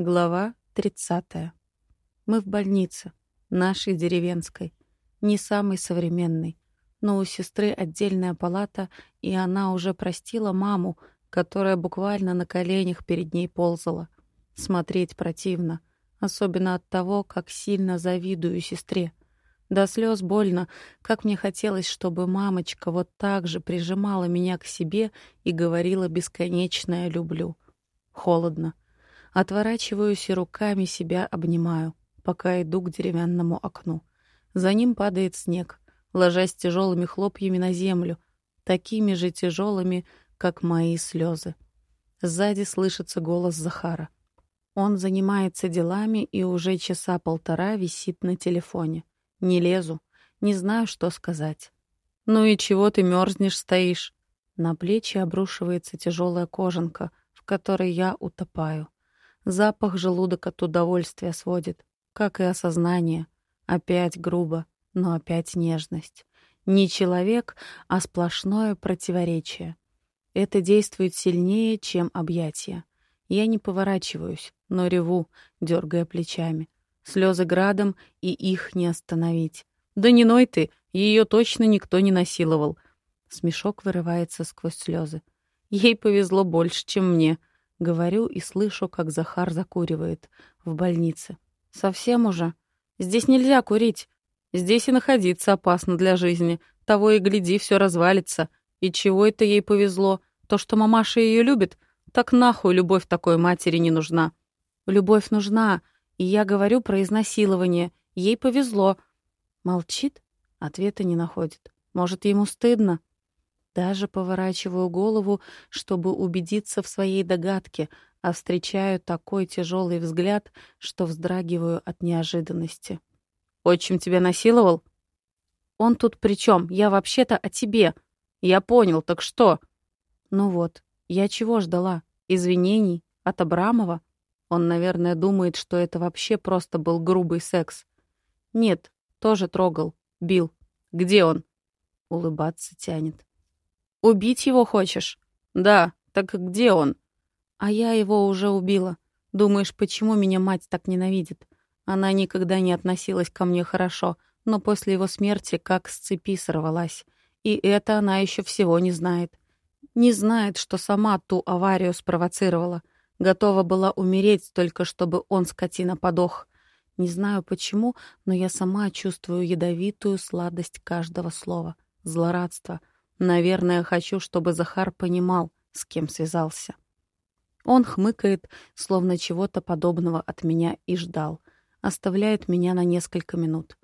Глава 30. Мы в больнице, нашей деревенской, не самой современной, но у сестры отдельная палата, и она уже простила маму, которая буквально на коленях перед ней ползала. Смотреть противно, особенно от того, как сильно завидую сестре. До слез больно, как мне хотелось, чтобы мамочка вот так же прижимала меня к себе и говорила бесконечное «люблю». Холодно. Отворачиваюсь и руками себя обнимаю, пока иду к деревянному окну. За ним падает снег, ложась тяжелыми хлопьями на землю, такими же тяжелыми, как мои слезы. Сзади слышится голос Захара. Он занимается делами и уже часа полтора висит на телефоне. Не лезу, не знаю, что сказать. «Ну и чего ты мерзнешь, стоишь?» На плечи обрушивается тяжелая кожанка, в которой я утопаю. Запах желудок от удовольствия сводит, как и осознание. Опять грубо, но опять нежность. Не человек, а сплошное противоречие. Это действует сильнее, чем объятия. Я не поворачиваюсь, но реву, дергая плечами. Слезы градом, и их не остановить. «Да не ной ты! Ее точно никто не насиловал!» Смешок вырывается сквозь слезы. Ей повезло больше, чем мне. Говорю и слышу, как Захар закуривает в больнице. «Совсем уже? Здесь нельзя курить. Здесь и находиться опасно для жизни. Того и гляди, все развалится. И чего это ей повезло? То, что мамаша ее любит? Так нахуй любовь такой матери не нужна». «Любовь нужна. И я говорю про изнасилование. Ей повезло». Молчит? Ответа не находит. Может, ему стыдно? Даже поворачиваю голову, чтобы убедиться в своей догадке, а встречаю такой тяжелый взгляд, что вздрагиваю от неожиданности. «Отчим тебя насиловал?» «Он тут при чем? Я вообще-то о тебе. Я понял, так что?» «Ну вот, я чего ждала? Извинений? От Абрамова?» Он, наверное, думает, что это вообще просто был грубый секс. «Нет, тоже трогал. Бил. Где он?» Улыбаться тянет. Убить его хочешь? Да, так где он? А я его уже убила. Думаешь, почему меня мать так ненавидит? Она никогда не относилась ко мне хорошо, но после его смерти как с цепи сорвалась. И это она еще всего не знает. Не знает, что сама ту аварию спровоцировала. Готова была умереть только, чтобы он, скотина, подох. Не знаю почему, но я сама чувствую ядовитую сладость каждого слова. Злорадство — Наверное, хочу, чтобы Захар понимал, с кем связался. Он хмыкает, словно чего-то подобного от меня и ждал. Оставляет меня на несколько минут.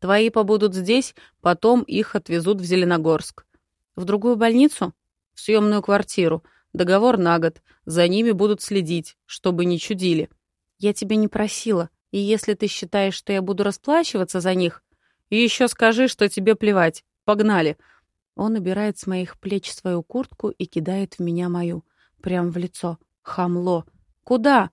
«Твои побудут здесь, потом их отвезут в Зеленогорск. В другую больницу? В съемную квартиру. Договор на год. За ними будут следить, чтобы не чудили. Я тебя не просила, и если ты считаешь, что я буду расплачиваться за них, еще скажи, что тебе плевать. Погнали. Он убирает с моих плеч свою куртку и кидает в меня мою. Прям в лицо. Хамло. «Куда?»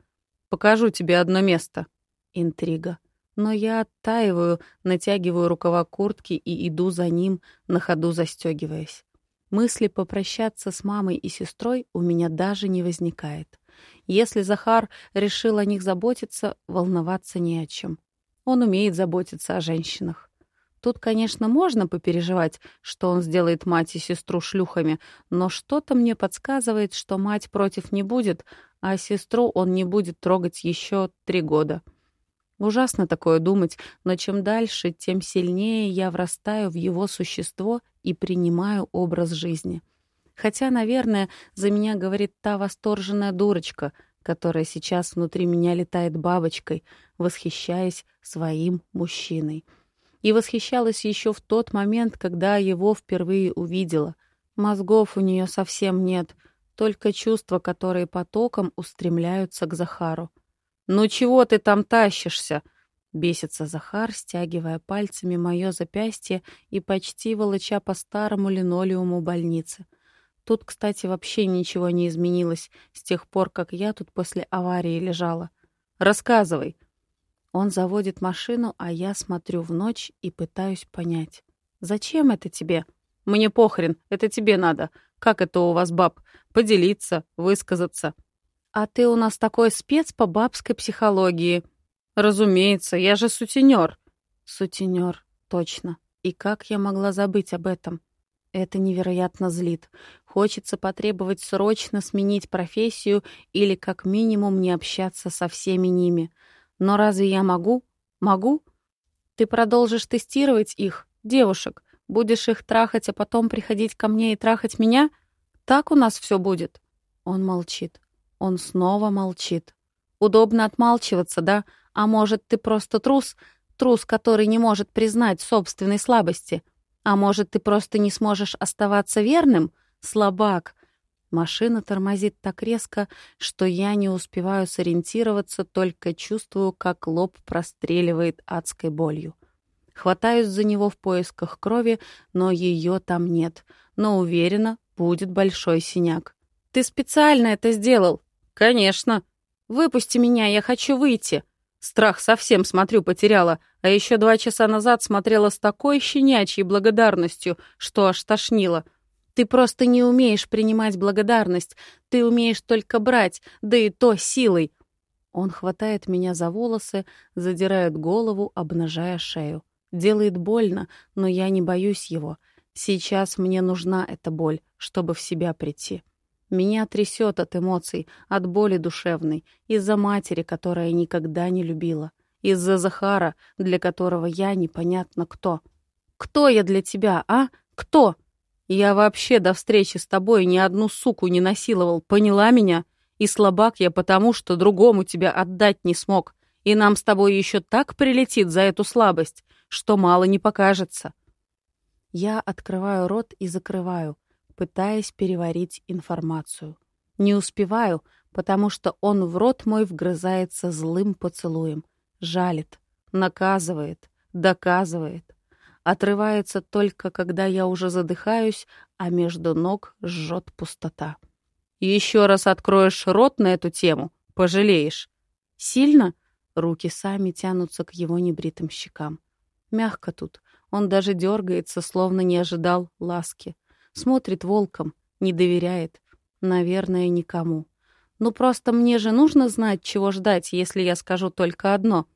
«Покажу тебе одно место». Интрига. Но я оттаиваю, натягиваю рукава куртки и иду за ним, на ходу застегиваясь. Мысли попрощаться с мамой и сестрой у меня даже не возникает. Если Захар решил о них заботиться, волноваться не о чем. Он умеет заботиться о женщинах. Тут, конечно, можно попереживать, что он сделает мать и сестру шлюхами, но что-то мне подсказывает, что мать против не будет, а сестру он не будет трогать еще три года. Ужасно такое думать, но чем дальше, тем сильнее я врастаю в его существо и принимаю образ жизни. Хотя, наверное, за меня говорит та восторженная дурочка, которая сейчас внутри меня летает бабочкой, восхищаясь своим мужчиной и восхищалась еще в тот момент, когда его впервые увидела. Мозгов у нее совсем нет, только чувства, которые потоком устремляются к Захару. «Ну чего ты там тащишься?» — бесится Захар, стягивая пальцами мое запястье и почти волоча по старому линолеуму больницы. Тут, кстати, вообще ничего не изменилось с тех пор, как я тут после аварии лежала. «Рассказывай», он заводит машину, а я смотрю в ночь и пытаюсь понять. «Зачем это тебе?» «Мне похрен, это тебе надо. Как это у вас, баб? Поделиться, высказаться». «А ты у нас такой спец по бабской психологии». «Разумеется, я же сутенер». «Сутенер, точно. И как я могла забыть об этом?» Это невероятно злит. Хочется потребовать срочно сменить профессию или как минимум не общаться со всеми ними. Но разве я могу? Могу? Ты продолжишь тестировать их, девушек, будешь их трахать, а потом приходить ко мне и трахать меня? Так у нас все будет. Он молчит. Он снова молчит. Удобно отмалчиваться, да? А может, ты просто трус? Трус, который не может признать собственной слабости. А может, ты просто не сможешь оставаться верным? Слабак. Машина тормозит так резко, что я не успеваю сориентироваться, только чувствую, как лоб простреливает адской болью. Хватаюсь за него в поисках крови, но ее там нет. Но уверена, будет большой синяк. «Ты специально это сделал?» «Конечно. Выпусти меня, я хочу выйти». Страх совсем, смотрю, потеряла, а еще два часа назад смотрела с такой щенячьей благодарностью, что аж тошнило — ты просто не умеешь принимать благодарность. Ты умеешь только брать, да и то силой. Он хватает меня за волосы, задирает голову, обнажая шею. Делает больно, но я не боюсь его. Сейчас мне нужна эта боль, чтобы в себя прийти. Меня трясет от эмоций, от боли душевной, из-за матери, которая никогда не любила, из-за Захара, для которого я непонятно кто. Кто я для тебя, а? Кто? Я вообще до встречи с тобой ни одну суку не насиловал, поняла меня? И слабак я потому, что другому тебя отдать не смог. И нам с тобой еще так прилетит за эту слабость, что мало не покажется. Я открываю рот и закрываю, пытаясь переварить информацию. Не успеваю, потому что он в рот мой вгрызается злым поцелуем, жалит, наказывает, доказывает отрывается только, когда я уже задыхаюсь, а между ног жжет пустота. Еще раз откроешь рот на эту тему, пожалеешь. Сильно? Руки сами тянутся к его небритым щекам. Мягко тут. Он даже дергается, словно не ожидал ласки. Смотрит волком, не доверяет. Наверное, никому. Ну просто мне же нужно знать, чего ждать, если я скажу только одно.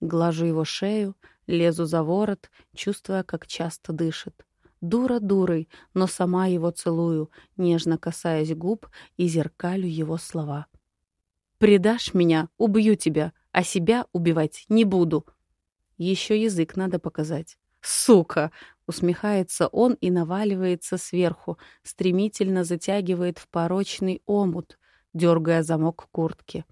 Глажу его шею, Лезу за ворот, чувствуя, как часто дышит. Дура дурой, но сама его целую, нежно касаясь губ и зеркалю его слова. «Предашь меня, убью тебя, а себя убивать не буду». Еще язык надо показать. «Сука!» — усмехается он и наваливается сверху, стремительно затягивает в порочный омут, дергая замок куртки.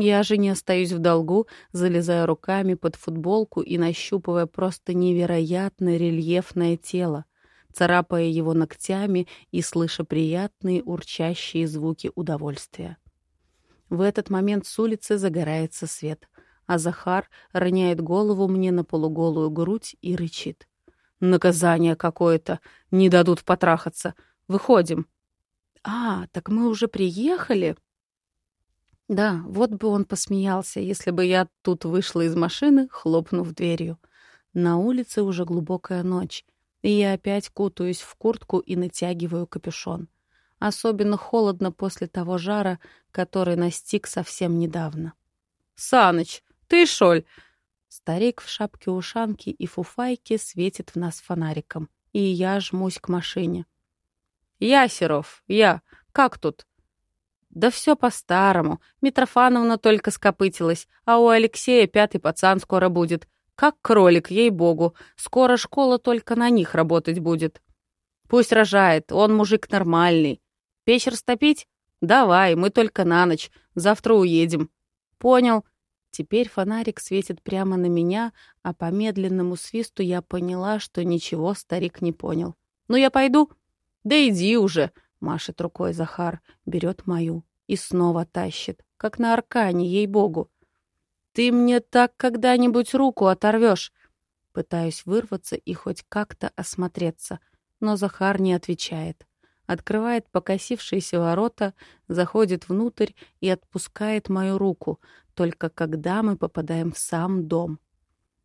Я же не остаюсь в долгу, залезая руками под футболку и нащупывая просто невероятно рельефное тело, царапая его ногтями и слыша приятные урчащие звуки удовольствия. В этот момент с улицы загорается свет, а Захар роняет голову мне на полуголую грудь и рычит. «Наказание какое-то! Не дадут потрахаться! Выходим!» «А, так мы уже приехали?» Да, вот бы он посмеялся, если бы я тут вышла из машины, хлопнув дверью. На улице уже глубокая ночь, и я опять кутаюсь в куртку и натягиваю капюшон. Особенно холодно после того жара, который настиг совсем недавно. «Саныч, ты шоль!» Старик в шапке-ушанке и фуфайке светит в нас фонариком, и я жмусь к машине. «Я, Серов, я. Как тут?» Да все по-старому. Митрофановна только скопытилась, а у Алексея пятый пацан скоро будет. Как кролик, ей-богу. Скоро школа только на них работать будет. Пусть рожает, он мужик нормальный. Печь растопить? Давай, мы только на ночь. Завтра уедем. Понял. Теперь фонарик светит прямо на меня, а по медленному свисту я поняла, что ничего старик не понял. «Ну, я пойду?» «Да иди уже!» Машет рукой Захар, берет мою и снова тащит, как на аркане, ей-богу. «Ты мне так когда-нибудь руку оторвешь!» Пытаюсь вырваться и хоть как-то осмотреться, но Захар не отвечает. Открывает покосившиеся ворота, заходит внутрь и отпускает мою руку, только когда мы попадаем в сам дом.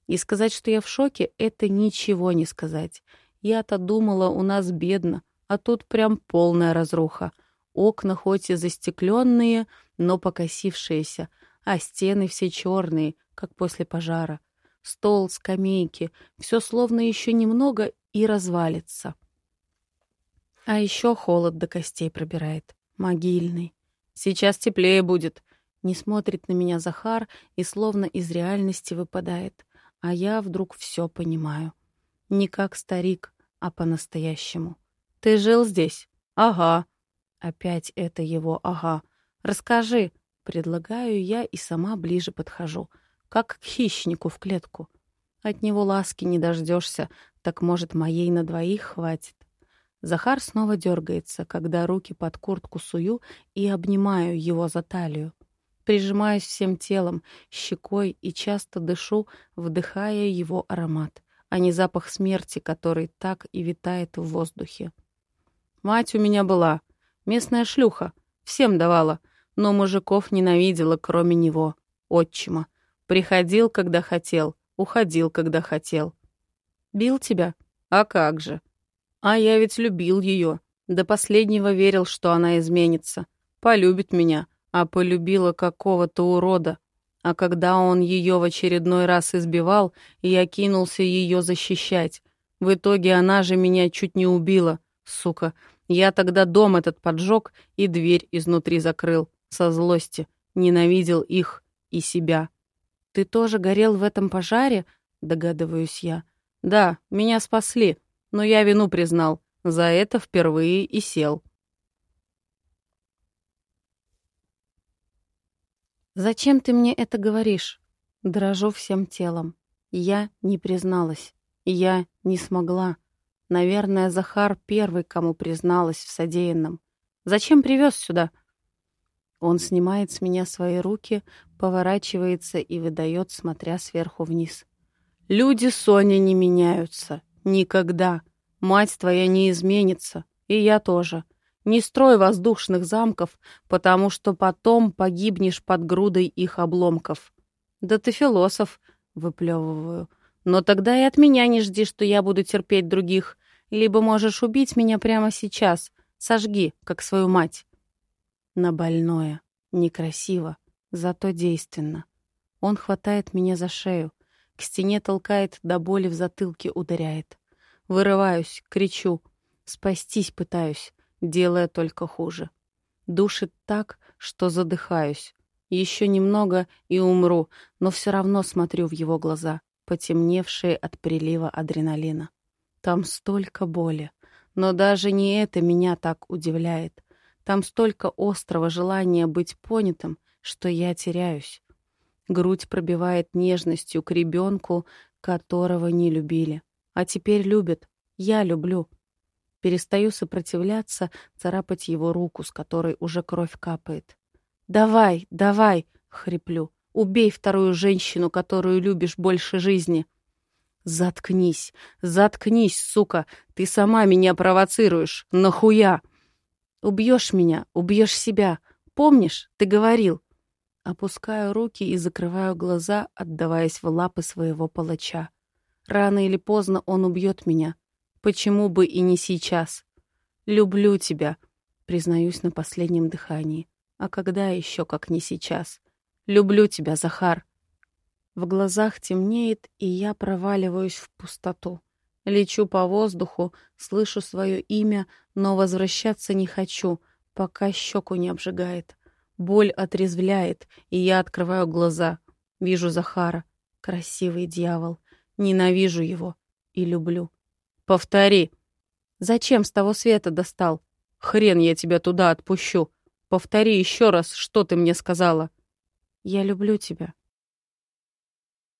И сказать, что я в шоке, это ничего не сказать. Я-то думала, у нас бедно, а тут прям полная разруха. Окна хоть и застекленные, но покосившиеся, а стены все черные, как после пожара. Стол, скамейки, все словно еще немного и развалится. А еще холод до костей пробирает. Могильный. Сейчас теплее будет. Не смотрит на меня Захар и словно из реальности выпадает. А я вдруг все понимаю. Не как старик, а по-настоящему. «Ты жил здесь?» «Ага». Опять это его «ага». «Расскажи». Предлагаю я и сама ближе подхожу. Как к хищнику в клетку. От него ласки не дождешься, так, может, моей на двоих хватит. Захар снова дергается, когда руки под куртку сую и обнимаю его за талию. Прижимаюсь всем телом, щекой и часто дышу, вдыхая его аромат, а не запах смерти, который так и витает в воздухе. Мать у меня была, местная шлюха, всем давала, но мужиков ненавидела, кроме него, отчима. Приходил, когда хотел, уходил, когда хотел. Бил тебя? А как же? А я ведь любил ее. До последнего верил, что она изменится. Полюбит меня, а полюбила какого-то урода. А когда он ее в очередной раз избивал, я кинулся ее защищать. В итоге она же меня чуть не убила, сука. Я тогда дом этот поджег и дверь изнутри закрыл. Со злости. Ненавидел их и себя. «Ты тоже горел в этом пожаре?» — догадываюсь я. «Да, меня спасли, но я вину признал. За это впервые и сел». «Зачем ты мне это говоришь?» Дрожу всем телом. Я не призналась. Я не смогла. Наверное, Захар первый, кому призналась в содеянном. «Зачем привез сюда?» Он снимает с меня свои руки, поворачивается и выдает, смотря сверху вниз. «Люди, Соня, не меняются. Никогда. Мать твоя не изменится. И я тоже. Не строй воздушных замков, потому что потом погибнешь под грудой их обломков. Да ты философ, выплевываю. Но тогда и от меня не жди, что я буду терпеть других. Либо можешь убить меня прямо сейчас. Сожги, как свою мать. На больное. Некрасиво, зато действенно. Он хватает меня за шею. К стене толкает, до боли в затылке ударяет. Вырываюсь, кричу. Спастись пытаюсь делая только хуже. Душит так, что задыхаюсь. Еще немного и умру, но все равно смотрю в его глаза, потемневшие от прилива адреналина. Там столько боли, но даже не это меня так удивляет. Там столько острого желания быть понятым, что я теряюсь. Грудь пробивает нежностью к ребенку, которого не любили. А теперь любят. Я люблю. Перестаю сопротивляться, царапать его руку, с которой уже кровь капает. «Давай, давай!» — хриплю. «Убей вторую женщину, которую любишь больше жизни!» «Заткнись! Заткнись, сука! Ты сама меня провоцируешь! Нахуя?» «Убьешь меня, убьешь себя! Помнишь, ты говорил!» Опускаю руки и закрываю глаза, отдаваясь в лапы своего палача. Рано или поздно он убьет меня. Почему бы и не сейчас? Люблю тебя, признаюсь на последнем дыхании. А когда еще, как не сейчас? Люблю тебя, Захар. В глазах темнеет, и я проваливаюсь в пустоту. Лечу по воздуху, слышу свое имя, но возвращаться не хочу, пока щеку не обжигает. Боль отрезвляет, и я открываю глаза. Вижу Захара. Красивый дьявол. Ненавижу его и люблю. Повтори. Зачем с того света достал? Хрен я тебя туда отпущу. Повтори еще раз, что ты мне сказала. Я люблю тебя.